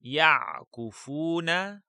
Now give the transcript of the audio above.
يعكفون